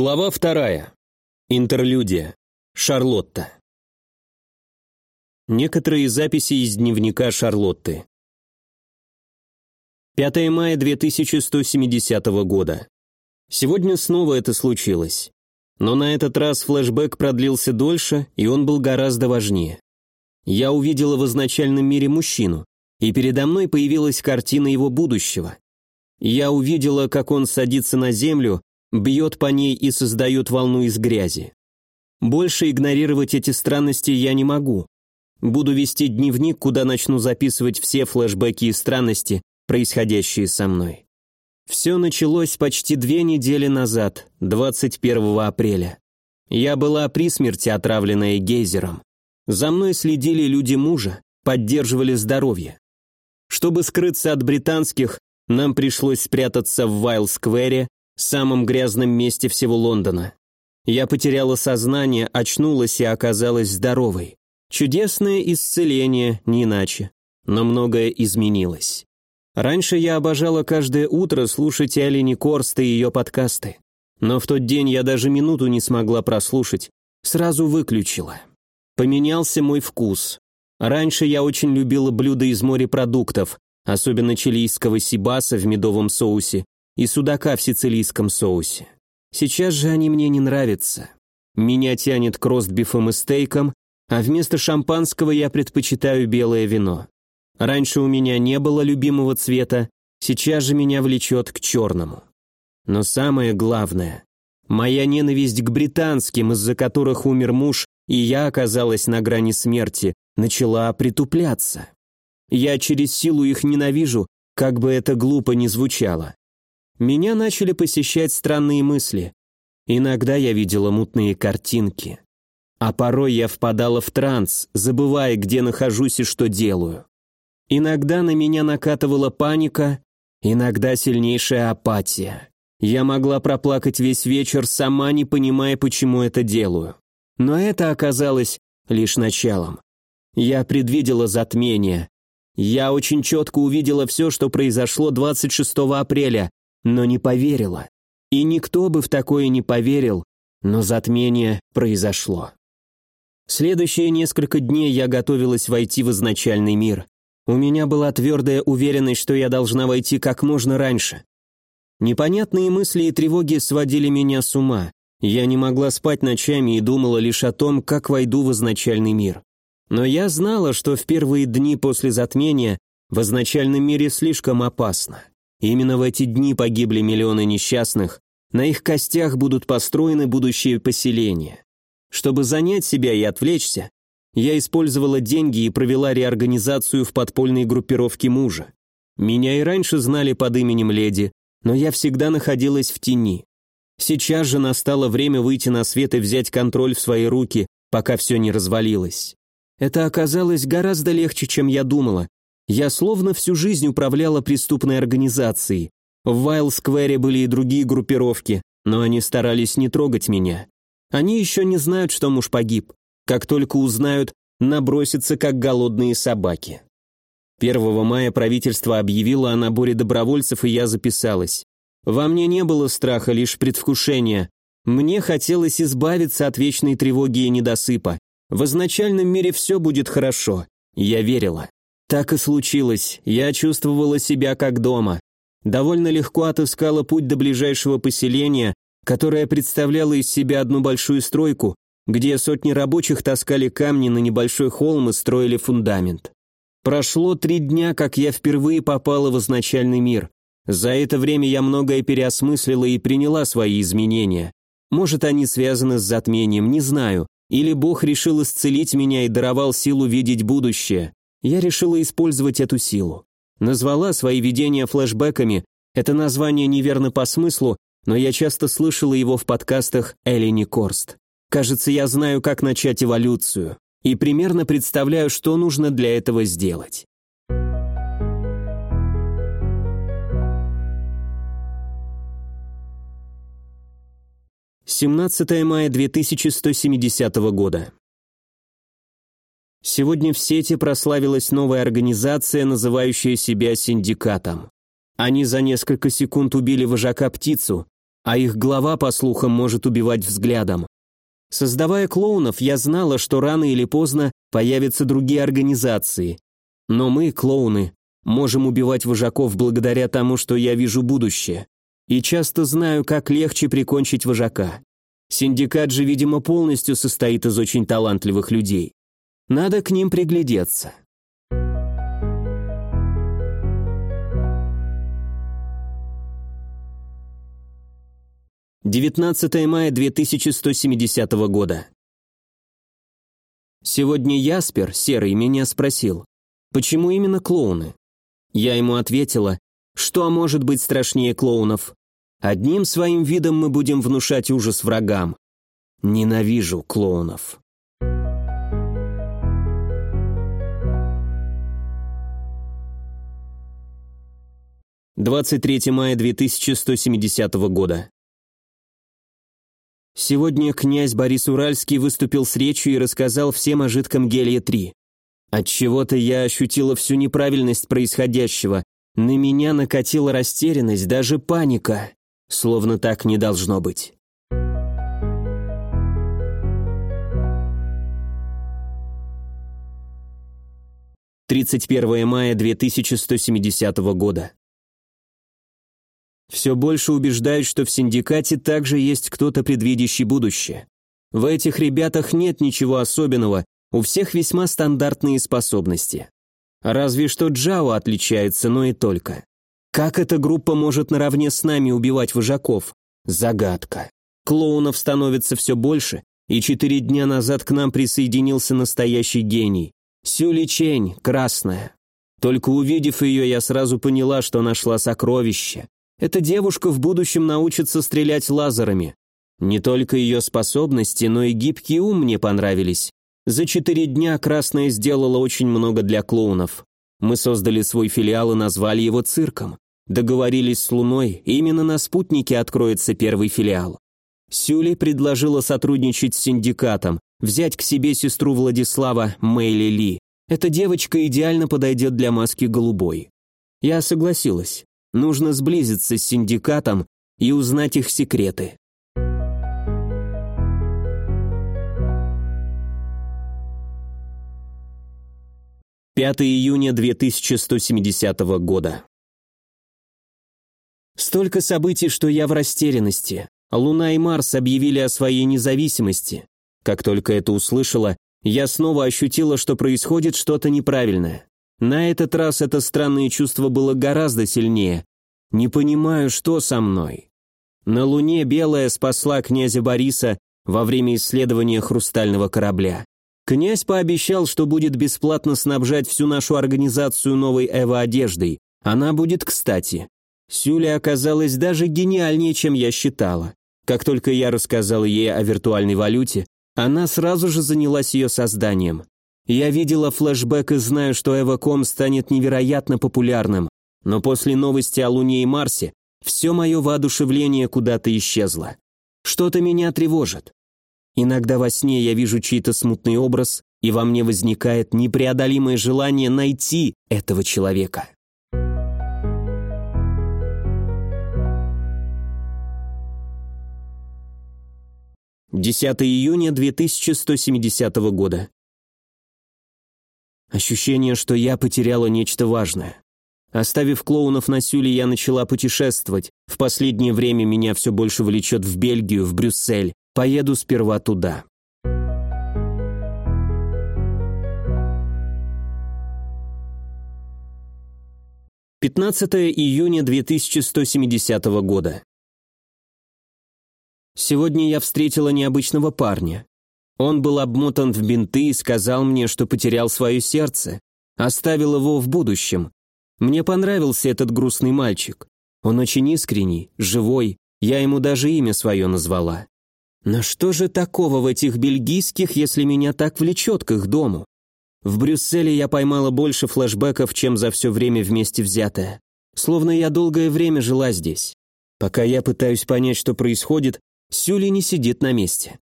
Глава вторая. Интерлюдия. Шарлотта. Некоторые записи из дневника Шарлотты. 5 мая 2170 года. Сегодня снова это случилось. Но на этот раз флешбэк продлился дольше, и он был гораздо важнее. Я увидела в изначальном мире мужчину, и передо мной появилась картина его будущего. Я увидела, как он садится на землю, бьет по ней и создает волну из грязи. Больше игнорировать эти странности я не могу. Буду вести дневник, куда начну записывать все флешбеки и странности, происходящие со мной. Все началось почти две недели назад, 21 апреля. Я была при смерти, отравленная гейзером. За мной следили люди мужа, поддерживали здоровье. Чтобы скрыться от британских, нам пришлось спрятаться в Вайл-сквере, самом грязном месте всего Лондона. Я потеряла сознание, очнулась и оказалась здоровой. Чудесное исцеление, не иначе. Но многое изменилось. Раньше я обожала каждое утро слушать Алини Корст и ее подкасты. Но в тот день я даже минуту не смогла прослушать, сразу выключила. Поменялся мой вкус. Раньше я очень любила блюда из морепродуктов, особенно чилийского сибаса в медовом соусе и судака в сицилийском соусе. Сейчас же они мне не нравятся. Меня тянет к ростбифом и стейкам, а вместо шампанского я предпочитаю белое вино. Раньше у меня не было любимого цвета, сейчас же меня влечет к черному. Но самое главное, моя ненависть к британским, из-за которых умер муж, и я оказалась на грани смерти, начала притупляться. Я через силу их ненавижу, как бы это глупо ни звучало. Меня начали посещать странные мысли. Иногда я видела мутные картинки. А порой я впадала в транс, забывая, где нахожусь и что делаю. Иногда на меня накатывала паника, иногда сильнейшая апатия. Я могла проплакать весь вечер, сама не понимая, почему это делаю. Но это оказалось лишь началом. Я предвидела затмение. Я очень четко увидела все, что произошло 26 апреля, но не поверила. И никто бы в такое не поверил, но затмение произошло. Следующие несколько дней я готовилась войти в изначальный мир. У меня была твердая уверенность, что я должна войти как можно раньше. Непонятные мысли и тревоги сводили меня с ума. Я не могла спать ночами и думала лишь о том, как войду в изначальный мир. Но я знала, что в первые дни после затмения в изначальном мире слишком опасно. Именно в эти дни погибли миллионы несчастных, на их костях будут построены будущие поселения. Чтобы занять себя и отвлечься, я использовала деньги и провела реорганизацию в подпольной группировке мужа. Меня и раньше знали под именем Леди, но я всегда находилась в тени. Сейчас же настало время выйти на свет и взять контроль в свои руки, пока все не развалилось. Это оказалось гораздо легче, чем я думала, я словно всю жизнь управляла преступной организацией. В Вайл-сквере были и другие группировки, но они старались не трогать меня. Они еще не знают, что муж погиб. Как только узнают, набросятся, как голодные собаки. 1 мая правительство объявило о наборе добровольцев, и я записалась. Во мне не было страха, лишь предвкушение. Мне хотелось избавиться от вечной тревоги и недосыпа. В изначальном мире все будет хорошо. Я верила. Так и случилось, я чувствовала себя как дома. Довольно легко отыскала путь до ближайшего поселения, которое представляло из себя одну большую стройку, где сотни рабочих таскали камни на небольшой холм и строили фундамент. Прошло три дня, как я впервые попала в изначальный мир. За это время я многое переосмыслила и приняла свои изменения. Может, они связаны с затмением, не знаю. Или Бог решил исцелить меня и даровал силу видеть будущее я решила использовать эту силу. Назвала свои видения флешбеками, это название неверно по смыслу, но я часто слышала его в подкастах Элини Корст. Кажется, я знаю, как начать эволюцию, и примерно представляю, что нужно для этого сделать. Семнадцатое мая 2170 года. Сегодня в сети прославилась новая организация, называющая себя синдикатом. Они за несколько секунд убили вожака птицу, а их глава, по слухам, может убивать взглядом. Создавая клоунов, я знала, что рано или поздно появятся другие организации. Но мы, клоуны, можем убивать вожаков благодаря тому, что я вижу будущее. И часто знаю, как легче прикончить вожака. Синдикат же, видимо, полностью состоит из очень талантливых людей. Надо к ним приглядеться. 19 мая 2170 года. Сегодня Яспер, серый, меня спросил, почему именно клоуны? Я ему ответила, что может быть страшнее клоунов? Одним своим видом мы будем внушать ужас врагам. Ненавижу клоунов. Двадцать третье мая две тысячи сто семидесятого года. Сегодня князь Борис Уральский выступил с речью и рассказал всем о жидком гелие-3. Отчего-то я ощутила всю неправильность происходящего. На меня накатила растерянность, даже паника. Словно так не должно быть. Тридцать первое мая 2170 года. Все больше убеждаюсь, что в синдикате также есть кто-то предвидящий будущее. В этих ребятах нет ничего особенного, у всех весьма стандартные способности. Разве что Джао отличается, но и только. Как эта группа может наравне с нами убивать вожаков? Загадка. Клоунов становится все больше, и четыре дня назад к нам присоединился настоящий гений. Сюли Чень, красная. Только увидев ее, я сразу поняла, что нашла сокровище. Эта девушка в будущем научится стрелять лазерами. Не только ее способности, но и гибкий ум мне понравились. За четыре дня Красная сделала очень много для клоунов. Мы создали свой филиал и назвали его цирком. Договорились с Луной, именно на спутнике откроется первый филиал. Сюли предложила сотрудничать с синдикатом, взять к себе сестру Владислава Мэйли Ли. Эта девочка идеально подойдет для маски голубой. Я согласилась. Нужно сблизиться с синдикатом и узнать их секреты. Пятое июня 2170 года. Столько событий, что я в растерянности. Луна и Марс объявили о своей независимости. Как только это услышала, я снова ощутила, что происходит что-то неправильное. На этот раз это странное чувство было гораздо сильнее. Не понимаю, что со мной. На Луне Белая спасла князя Бориса во время исследования хрустального корабля. Князь пообещал, что будет бесплатно снабжать всю нашу организацию новой Эва-одеждой. Она будет кстати. Сюля оказалась даже гениальнее, чем я считала. Как только я рассказал ей о виртуальной валюте, она сразу же занялась ее созданием. Я видела флешбэк и знаю, что Эваком станет невероятно популярным, но после новости о Луне и Марсе все мое воодушевление куда-то исчезло. Что-то меня тревожит. Иногда во сне я вижу чей-то смутный образ, и во мне возникает непреодолимое желание найти этого человека. Десятое июня 2170 года. Ощущение, что я потеряла нечто важное. Оставив клоунов на Сюле, я начала путешествовать. В последнее время меня все больше влечет в Бельгию, в Брюссель. Поеду сперва туда. Пятнадцатое июня 2170 года. Сегодня я встретила необычного парня. Он был обмотан в бинты и сказал мне, что потерял свое сердце, оставил его в будущем. Мне понравился этот грустный мальчик. Он очень искренний, живой, я ему даже имя свое назвала. Но что же такого в этих бельгийских, если меня так влечет к их дому? В Брюсселе я поймала больше флэшбэков, чем за все время вместе взятое. Словно я долгое время жила здесь. Пока я пытаюсь понять, что происходит, Сюли не сидит на месте.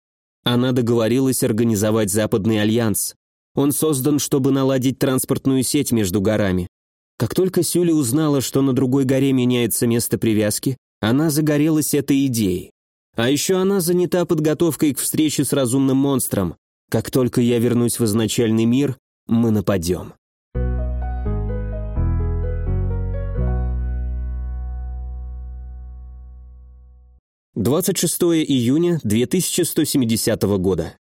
Она договорилась организовать Западный альянс. Он создан, чтобы наладить транспортную сеть между горами. Как только Сюли узнала, что на другой горе меняется место привязки, Она загорелась этой идеей. А еще она занята подготовкой к встрече с разумным монстром. Как только я вернусь в изначальный мир, мы нападем. Двадцать шестое июня 2170 года.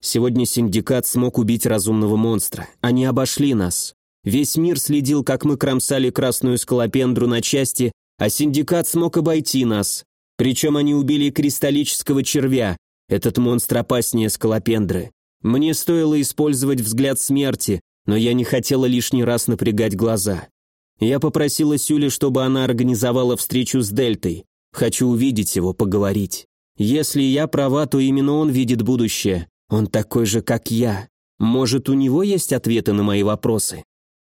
Сегодня синдикат смог убить разумного монстра. Они обошли нас. Весь мир следил, как мы кромсали красную скалопендру на части, а синдикат смог обойти нас. Причем они убили кристаллического червя. Этот монстр опаснее скалопендры. Мне стоило использовать взгляд смерти, но я не хотела лишний раз напрягать глаза. Я попросила Сюли, чтобы она организовала встречу с Дельтой. Хочу увидеть его, поговорить. Если я права, то именно он видит будущее. Он такой же, как я. Может, у него есть ответы на мои вопросы?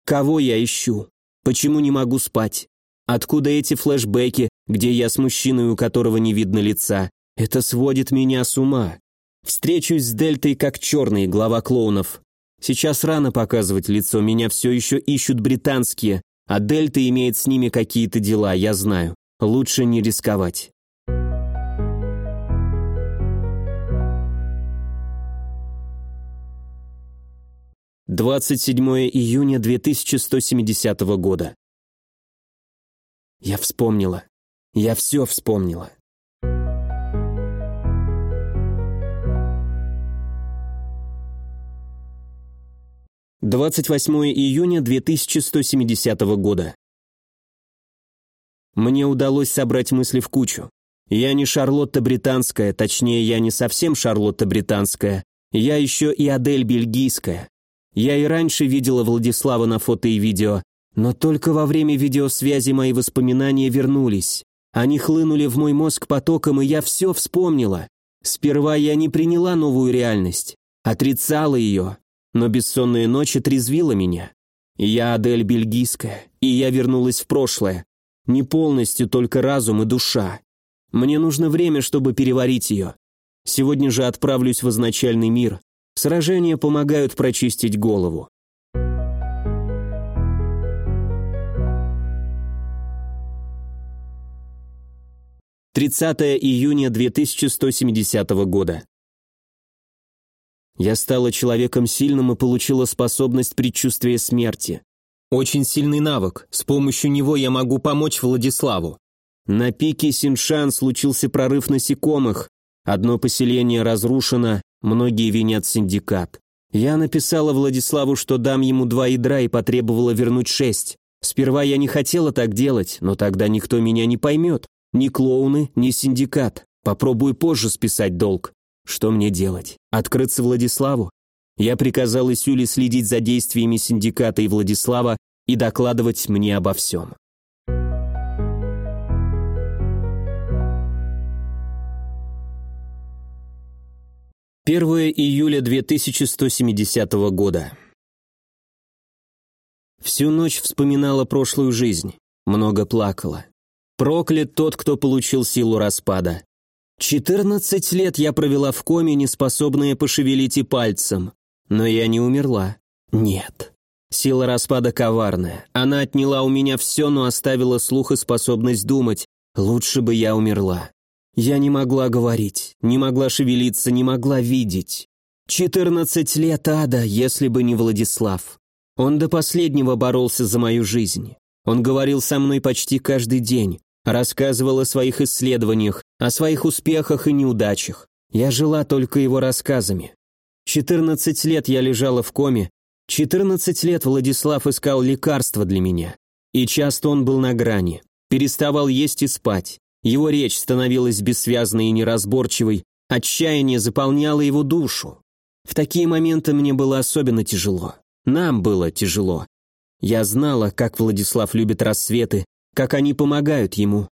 Кого я ищу? Почему не могу спать? Откуда эти флешбеки, где я с мужчиной, у которого не видно лица? Это сводит меня с ума. Встречусь с Дельтой как черный, глава клоунов. Сейчас рано показывать лицо, меня все еще ищут британские, а Дельта имеет с ними какие-то дела, я знаю. Лучше не рисковать. 27 июня 2170 года. Я вспомнила. Я все вспомнила. Двадцать восьмое июня две тысячи сто семидесятого года. Мне удалось собрать мысли в кучу. Я не Шарлотта Британская, точнее, я не совсем Шарлотта Британская. Я еще и Адель Бельгийская. Я и раньше видела Владислава на фото и видео, но только во время видеосвязи мои воспоминания вернулись. Они хлынули в мой мозг потоком, и я все вспомнила. Сперва я не приняла новую реальность, отрицала ее, но бессонная ночь отрезвила меня. Я Адель Бельгийская, и я вернулась в прошлое. Не полностью, только разум и душа. Мне нужно время, чтобы переварить ее. Сегодня же отправлюсь в изначальный мир, Сражения помогают прочистить голову. Тридцатое июня 2170 года. Я стала человеком сильным и получила способность предчувствия смерти. Очень сильный навык, с помощью него я могу помочь Владиславу. На пике Синшан случился прорыв насекомых, одно поселение разрушено, Многие винят синдикат. Я написала Владиславу, что дам ему два ядра и потребовала вернуть шесть. Сперва я не хотела так делать, но тогда никто меня не поймет. Ни клоуны, ни синдикат. Попробую позже списать долг. Что мне делать? Открыться Владиславу? Я приказала Сюле следить за действиями синдиката и Владислава и докладывать мне обо всем. 1 июля 2170 года. Всю ночь вспоминала прошлую жизнь, много плакала. Проклят тот, кто получил силу распада. 14 лет я провела в коме, не способная пошевелить и пальцем. Но я не умерла. Нет. Сила распада коварная. Она отняла у меня все, но оставила слух и способность думать. Лучше бы я умерла. Я не могла говорить, не могла шевелиться, не могла видеть. Четырнадцать лет ада, если бы не Владислав. Он до последнего боролся за мою жизнь. Он говорил со мной почти каждый день, рассказывал о своих исследованиях, о своих успехах и неудачах. Я жила только его рассказами. Четырнадцать лет я лежала в коме, четырнадцать лет Владислав искал лекарства для меня. И часто он был на грани, переставал есть и спать. Его речь становилась бессвязной и неразборчивой, отчаяние заполняло его душу. В такие моменты мне было особенно тяжело. Нам было тяжело. Я знала, как Владислав любит рассветы, как они помогают ему.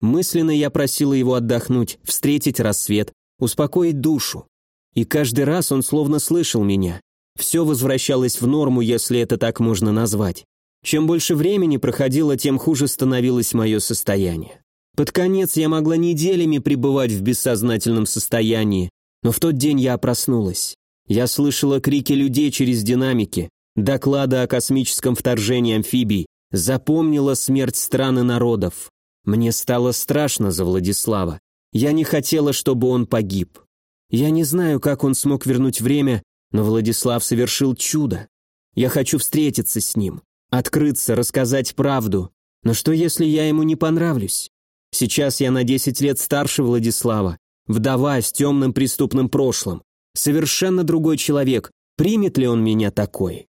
Мысленно я просила его отдохнуть, встретить рассвет, успокоить душу. И каждый раз он словно слышал меня. Все возвращалось в норму, если это так можно назвать. Чем больше времени проходило, тем хуже становилось мое состояние. Под конец я могла неделями пребывать в бессознательном состоянии, но в тот день я проснулась. Я слышала крики людей через динамики, доклады о космическом вторжении амфибий, запомнила смерть стран и народов. Мне стало страшно за Владислава. Я не хотела, чтобы он погиб. Я не знаю, как он смог вернуть время, но Владислав совершил чудо. Я хочу встретиться с ним, открыться, рассказать правду. Но что, если я ему не понравлюсь? Сейчас я на 10 лет старше Владислава, вдова с темным преступным прошлым. Совершенно другой человек. Примет ли он меня такой?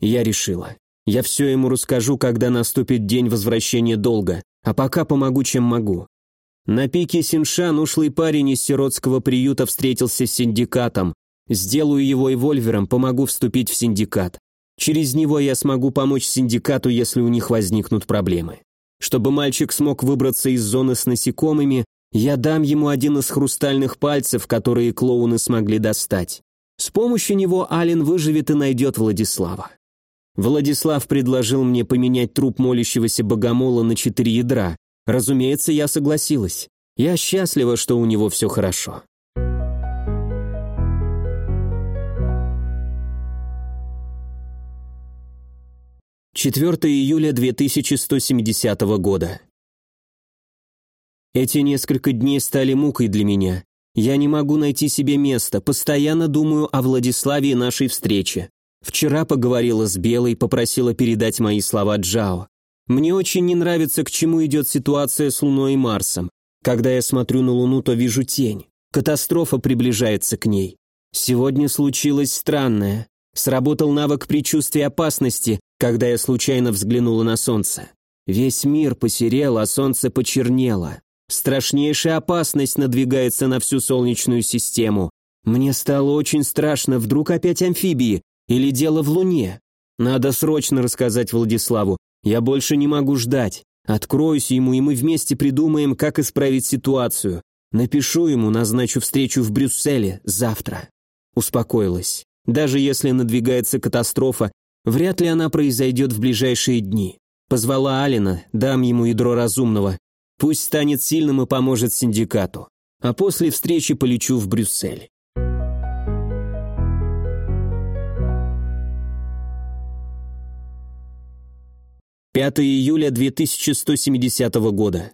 Я решила. Я все ему расскажу, когда наступит день возвращения долга, а пока помогу, чем могу. На пике Синшан ушлый парень из сиротского приюта встретился с синдикатом. Сделаю его эвольвером, помогу вступить в синдикат. Через него я смогу помочь синдикату, если у них возникнут проблемы. Чтобы мальчик смог выбраться из зоны с насекомыми, я дам ему один из хрустальных пальцев, которые клоуны смогли достать. С помощью него Ален выживет и найдет Владислава. Владислав предложил мне поменять труп молящегося богомола на четыре ядра. Разумеется, я согласилась. Я счастлива, что у него все хорошо. Четвертое июля 2170 года. Эти несколько дней стали мукой для меня. Я не могу найти себе места, постоянно думаю о Владиславе и нашей встрече. Вчера поговорила с Белой, попросила передать мои слова Джао. Мне очень не нравится, к чему идет ситуация с Луной и Марсом. Когда я смотрю на Луну, то вижу тень. Катастрофа приближается к ней. Сегодня случилось странное. Сработал навык предчувствия опасности, когда я случайно взглянула на солнце. Весь мир посерел, а солнце почернело. Страшнейшая опасность надвигается на всю Солнечную систему. Мне стало очень страшно, вдруг опять амфибии, или дело в Луне. Надо срочно рассказать Владиславу, я больше не могу ждать. Откроюсь ему, и мы вместе придумаем, как исправить ситуацию. Напишу ему, назначу встречу в Брюсселе завтра. Успокоилась. Даже если надвигается катастрофа, вряд ли она произойдет в ближайшие дни. Позвала Алина, дам ему ядро разумного, Пусть станет сильным и поможет синдикату. А после встречи полечу в Брюссель. Пятое июля 2170 года.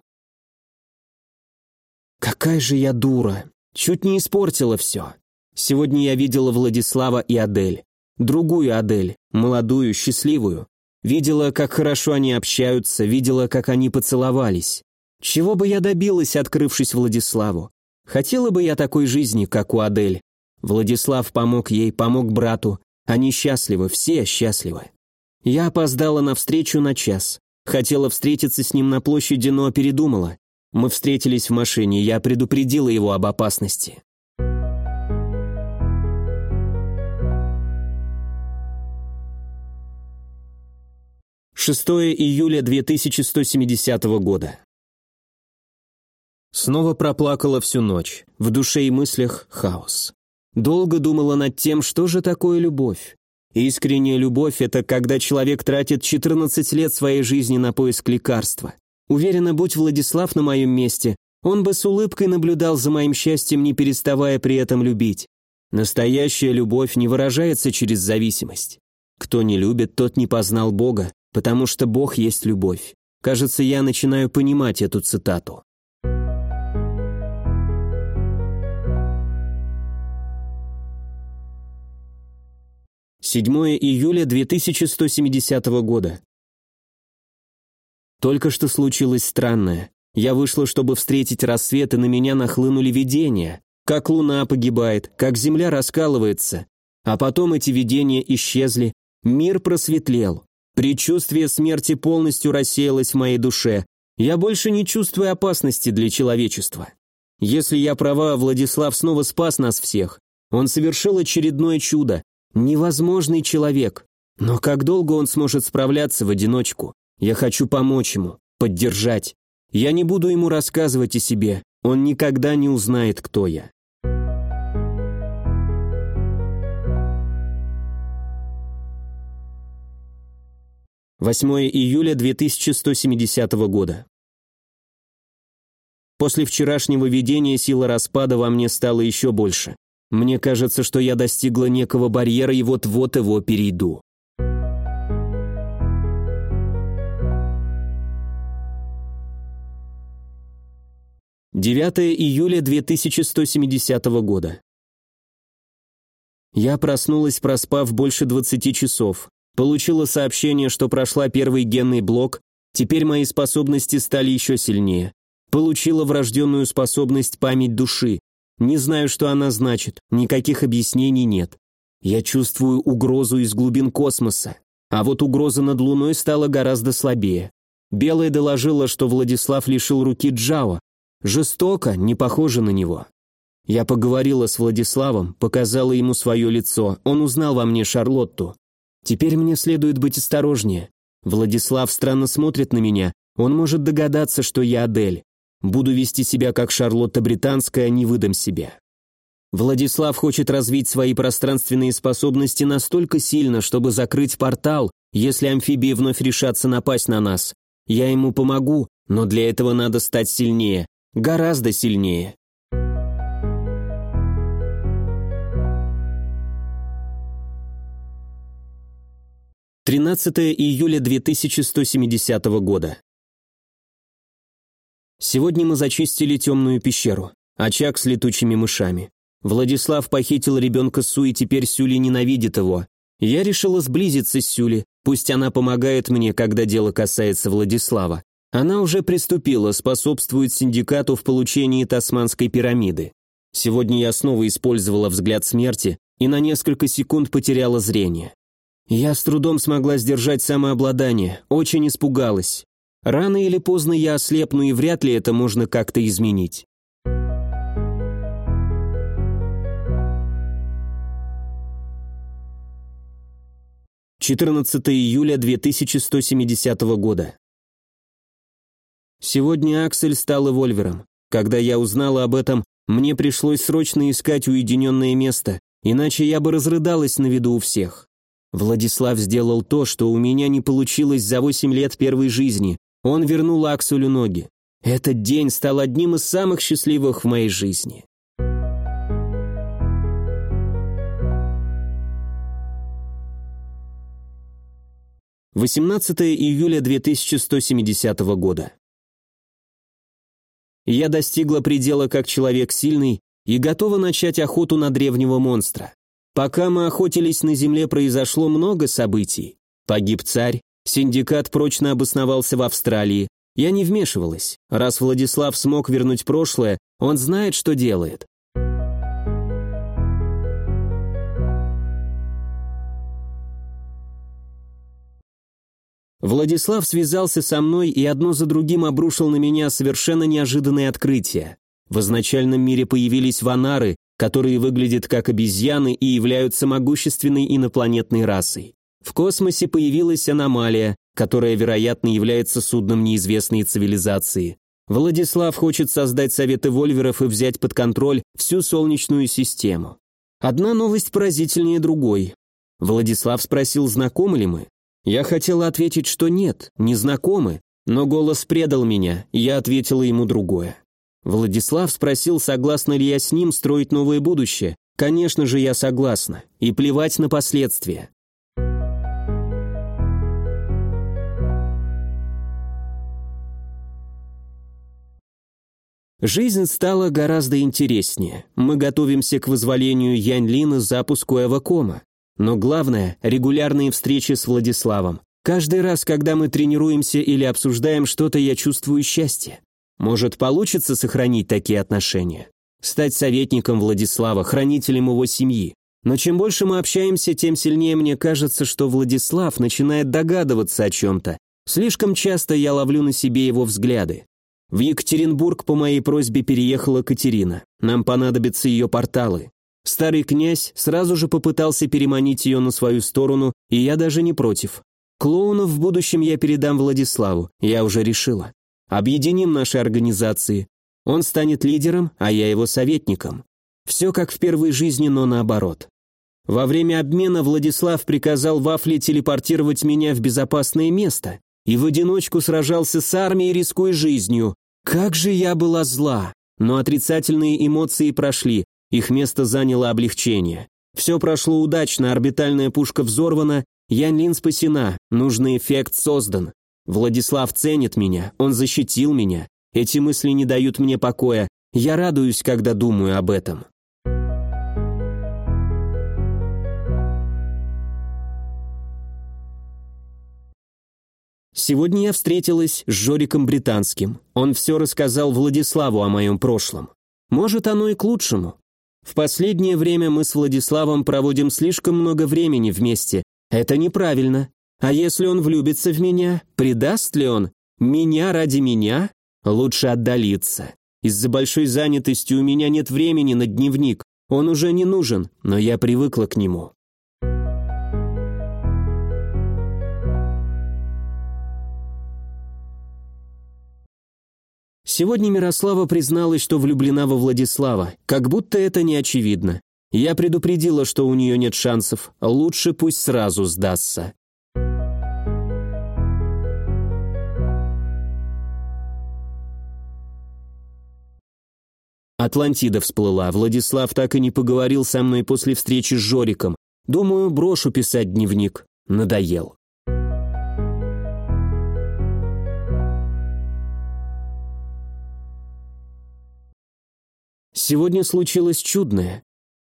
Какая же я дура. Чуть не испортила все. Сегодня я видела Владислава и Адель. Другую Адель, молодую, счастливую. Видела, как хорошо они общаются, видела, как они поцеловались. Чего бы я добилась, открывшись Владиславу? Хотела бы я такой жизни, как у Адель. Владислав помог ей, помог брату. Они счастливы, все счастливы. Я опоздала на встречу на час. Хотела встретиться с ним на площади, но передумала. Мы встретились в машине, я предупредила его об опасности. Шестое июля 2170 года. Снова проплакала всю ночь. В душе и мыслях хаос. Долго думала над тем, что же такое любовь. Искренняя любовь – это когда человек тратит 14 лет своей жизни на поиск лекарства. Уверена, будь Владислав на моем месте, он бы с улыбкой наблюдал за моим счастьем, не переставая при этом любить. Настоящая любовь не выражается через зависимость. Кто не любит, тот не познал Бога, потому что Бог есть любовь. Кажется, я начинаю понимать эту цитату. 7 июля 2170 года. Только что случилось странное. Я вышла, чтобы встретить рассвет, и на меня нахлынули видения. Как луна погибает, как земля раскалывается. А потом эти видения исчезли, мир просветлел. Предчувствие смерти полностью рассеялось в моей душе. Я больше не чувствую опасности для человечества. Если я права, Владислав снова спас нас всех. Он совершил очередное чудо, Невозможный человек. Но как долго он сможет справляться в одиночку? Я хочу помочь ему, поддержать. Я не буду ему рассказывать о себе. Он никогда не узнает, кто я. Восьмое июля 2170 года. После вчерашнего видения сила распада во мне стала еще больше. Мне кажется, что я достигла некого барьера и вот-вот его перейду. 9 июля 2170 года. Я проснулась, проспав больше 20 часов. Получила сообщение, что прошла первый генный блок, теперь мои способности стали еще сильнее. Получила врожденную способность память души. Не знаю, что она значит, никаких объяснений нет. Я чувствую угрозу из глубин космоса. А вот угроза над Луной стала гораздо слабее. Белая доложила, что Владислав лишил руки Джао, Жестоко, не похоже на него. Я поговорила с Владиславом, показала ему свое лицо, он узнал во мне Шарлотту. Теперь мне следует быть осторожнее. Владислав странно смотрит на меня, он может догадаться, что я Адель. Буду вести себя как Шарлотта Британская, не выдам себя. Владислав хочет развить свои пространственные способности настолько сильно, чтобы закрыть портал, если амфибии вновь решатся напасть на нас. Я ему помогу, но для этого надо стать сильнее. Гораздо сильнее. Тринадцатое июля 2170 года. Сегодня мы зачистили темную пещеру, очаг с летучими мышами. Владислав похитил ребенка Су, и теперь Сюли ненавидит его. Я решила сблизиться с Сюли, пусть она помогает мне, когда дело касается Владислава. Она уже приступила, способствует синдикату в получении Тасманской пирамиды. Сегодня я снова использовала взгляд смерти и на несколько секунд потеряла зрение. Я с трудом смогла сдержать самообладание, очень испугалась. Рано или поздно я ослепну, и вряд ли это можно как-то изменить. Четырнадцатое июля 2170 года. Сегодня Аксель стал эвольвером. Когда я узнала об этом, мне пришлось срочно искать уединенное место, иначе я бы разрыдалась на виду у всех. Владислав сделал то, что у меня не получилось за восемь лет первой жизни. Он вернул Акселю ноги. Этот день стал одним из самых счастливых в моей жизни. Восемнадцатое июля 2170 года. Я достигла предела как человек сильный и готова начать охоту на древнего монстра. Пока мы охотились на земле, произошло много событий. Погиб царь, синдикат прочно обосновался в Австралии. Я не вмешивалась. Раз Владислав смог вернуть прошлое, он знает, что делает. Владислав связался со мной и одно за другим обрушил на меня совершенно неожиданные открытия. В изначальном мире появились ванары, которые выглядят как обезьяны и являются могущественной инопланетной расой. В космосе появилась аномалия, которая, вероятно, является судном неизвестной цивилизации. Владислав хочет создать советы вольверов и взять под контроль всю Солнечную систему. Одна новость поразительнее другой. Владислав спросил, знакомы ли мы. Я хотела ответить, что нет, не знакомы, но голос предал меня, и я ответила ему другое. Владислав спросил, согласна ли я с ним строить новое будущее. Конечно же, я согласна. И плевать на последствия. Жизнь стала гораздо интереснее. Мы готовимся к вызволению Янь Лина запуску Эвакома. Но главное – регулярные встречи с Владиславом. Каждый раз, когда мы тренируемся или обсуждаем что-то, я чувствую счастье. Может, получится сохранить такие отношения? Стать советником Владислава, хранителем его семьи. Но чем больше мы общаемся, тем сильнее мне кажется, что Владислав начинает догадываться о чем-то. Слишком часто я ловлю на себе его взгляды. В Екатеринбург по моей просьбе переехала Катерина. Нам понадобятся ее порталы. Старый князь сразу же попытался переманить ее на свою сторону, и я даже не против. Клоунов в будущем я передам Владиславу, я уже решила. Объединим наши организации. Он станет лидером, а я его советником. Все как в первой жизни, но наоборот. Во время обмена Владислав приказал Вафле телепортировать меня в безопасное место и в одиночку сражался с армией, рискуя жизнью. Как же я была зла! Но отрицательные эмоции прошли, их место заняло облегчение. Все прошло удачно, орбитальная пушка взорвана, Ян Лин спасена, нужный эффект создан. Владислав ценит меня, он защитил меня. Эти мысли не дают мне покоя. Я радуюсь, когда думаю об этом. Сегодня я встретилась с Жориком Британским. Он все рассказал Владиславу о моем прошлом. Может, оно и к лучшему. В последнее время мы с Владиславом проводим слишком много времени вместе. Это неправильно. А если он влюбится в меня, предаст ли он? Меня ради меня? Лучше отдалиться. Из-за большой занятости у меня нет времени на дневник. Он уже не нужен, но я привыкла к нему. Сегодня Мирослава призналась, что влюблена во Владислава, как будто это не очевидно. Я предупредила, что у нее нет шансов, лучше пусть сразу сдастся. Атлантида всплыла, Владислав так и не поговорил со мной после встречи с Жориком. Думаю, брошу писать дневник. Надоел. Сегодня случилось чудное.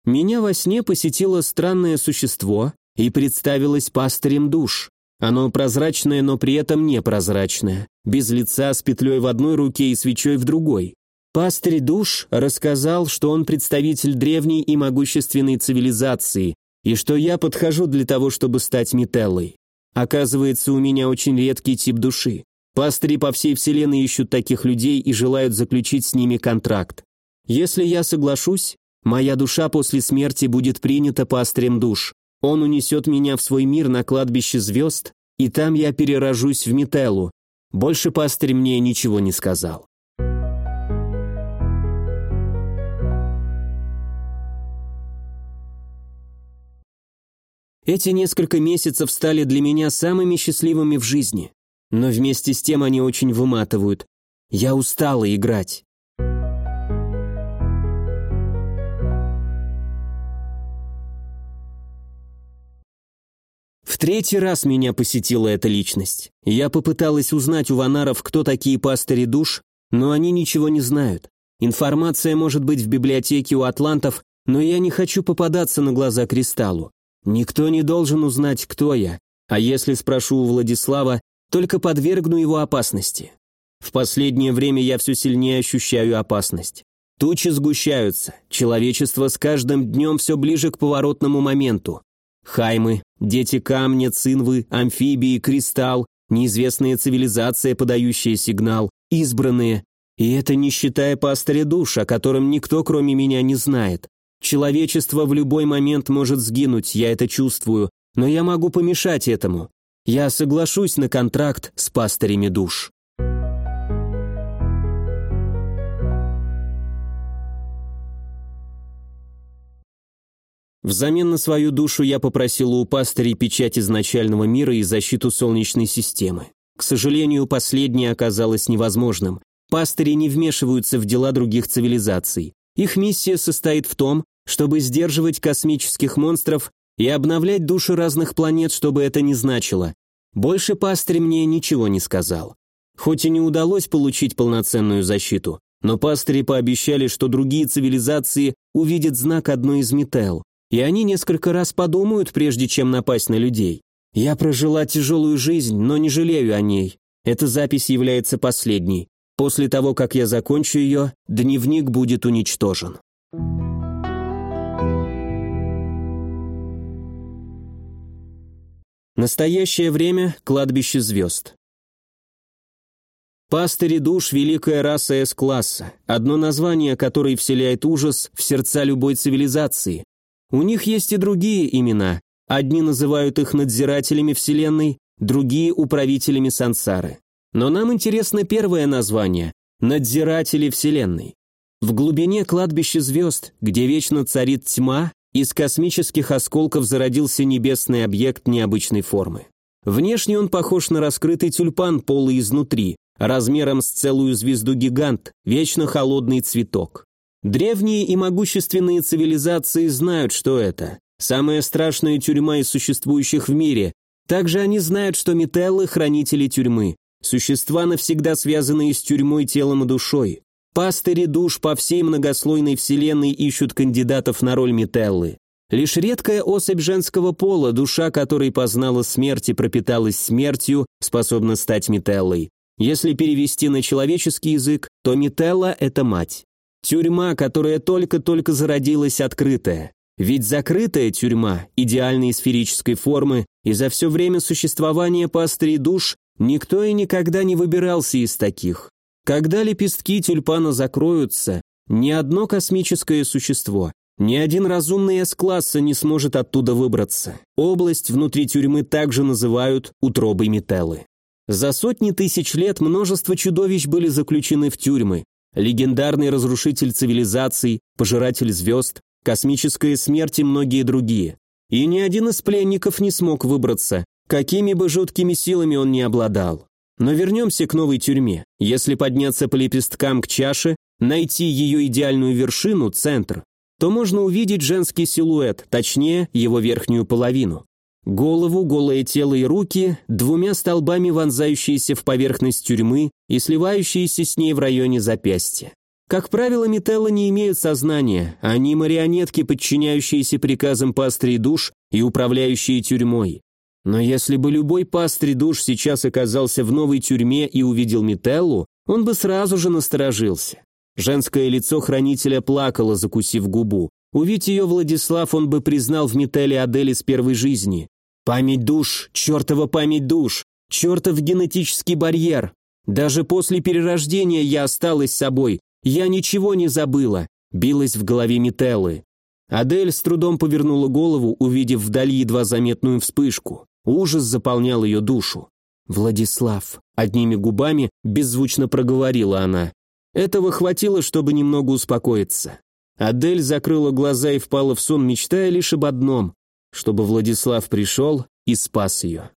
Меня во сне посетило странное существо и представилось пастырем душ. Оно прозрачное, но при этом непрозрачное, без лица, с петлей в одной руке и свечой в другой. Пастырь душ рассказал, что он представитель древней и могущественной цивилизации, и что я подхожу для того, чтобы стать метеллой. Оказывается, у меня очень редкий тип души. Пастыри по всей вселенной ищут таких людей и желают заключить с ними контракт. Если я соглашусь, моя душа после смерти будет принята пастырем душ. Он унесет меня в свой мир на кладбище звезд, и там я перерожусь в Метеллу. Больше пастырь мне ничего не сказал. Эти несколько месяцев стали для меня самыми счастливыми в жизни. Но вместе с тем они очень выматывают. Я устала играть. Третий раз меня посетила эта личность. Я попыталась узнать у ванаров, кто такие пастыри душ, но они ничего не знают. Информация может быть в библиотеке у атлантов, но я не хочу попадаться на глаза кристаллу. Никто не должен узнать, кто я, а если спрошу у Владислава, только подвергну его опасности. В последнее время я все сильнее ощущаю опасность. Тучи сгущаются, человечество с каждым днем все ближе к поворотному моменту. Хаймы, дети камня, цинвы, амфибии, кристалл, неизвестная цивилизация, подающая сигнал, избранные. И это не считая пастыря душ, о котором никто, кроме меня, не знает. Человечество в любой момент может сгинуть, я это чувствую, но я могу помешать этому. Я соглашусь на контракт с пастырями душ. Взамен на свою душу я попросила у пастырей печать изначального мира и защиту Солнечной системы. К сожалению, последнее оказалось невозможным. Пастыри не вмешиваются в дела других цивилизаций. Их миссия состоит в том, чтобы сдерживать космических монстров и обновлять души разных планет, чтобы это не значило. Больше пастырь мне ничего не сказал. Хоть и не удалось получить полноценную защиту, но пастыри пообещали, что другие цивилизации увидят знак одной из метел и они несколько раз подумают, прежде чем напасть на людей. Я прожила тяжелую жизнь, но не жалею о ней. Эта запись является последней. После того, как я закончу ее, дневник будет уничтожен. Настоящее время – кладбище звезд. Пастыри душ – великая раса С-класса, одно название, которое вселяет ужас в сердца любой цивилизации. У них есть и другие имена. Одни называют их надзирателями Вселенной, другие – управителями сансары. Но нам интересно первое название – надзиратели Вселенной. В глубине кладбища звезд, где вечно царит тьма, из космических осколков зародился небесный объект необычной формы. Внешне он похож на раскрытый тюльпан полый изнутри, размером с целую звезду-гигант, вечно холодный цветок. Древние и могущественные цивилизации знают, что это. Самая страшная тюрьма из существующих в мире. Также они знают, что метеллы – хранители тюрьмы. существа, навсегда связанные с тюрьмой телом и душой. Пастыри душ по всей многослойной вселенной ищут кандидатов на роль Метеллы. Лишь редкая особь женского пола, душа которой познала смерть и пропиталась смертью, способна стать Метеллой. Если перевести на человеческий язык, то Метелла – это мать. Тюрьма, которая только-только зародилась, открытая. Ведь закрытая тюрьма, идеальной сферической формы, и за все время существования пастырей душ никто и никогда не выбирался из таких. Когда лепестки тюльпана закроются, ни одно космическое существо, ни один разумный С-класса не сможет оттуда выбраться. Область внутри тюрьмы также называют утробой металлы. За сотни тысяч лет множество чудовищ были заключены в тюрьмы. Легендарный разрушитель цивилизаций, пожиратель звезд, космическая смерть и многие другие. И ни один из пленников не смог выбраться, какими бы жуткими силами он ни обладал. Но вернемся к новой тюрьме. Если подняться по лепесткам к чаше, найти ее идеальную вершину, центр, то можно увидеть женский силуэт, точнее, его верхнюю половину. Голову, голое тело и руки, двумя столбами вонзающиеся в поверхность тюрьмы и сливающиеся с ней в районе запястья. Как правило, металлы не имеют сознания, они марионетки, подчиняющиеся приказам пастырей душ и управляющие тюрьмой. Но если бы любой пастырь душ сейчас оказался в новой тюрьме и увидел Метеллу, он бы сразу же насторожился. Женское лицо хранителя плакало, закусив губу. Увидеть ее Владислав, он бы признал в Метелле Адели с первой жизни. Память душ, чертова память душ, чертов генетический барьер. Даже после перерождения я осталась собой, я ничего не забыла, билась в голове Метеллы. Адель с трудом повернула голову, увидев вдали едва заметную вспышку. Ужас заполнял ее душу. «Владислав», — одними губами беззвучно проговорила она. Этого хватило, чтобы немного успокоиться. Адель закрыла глаза и впала в сон, мечтая лишь об одном, чтобы Владислав пришел и спас ее.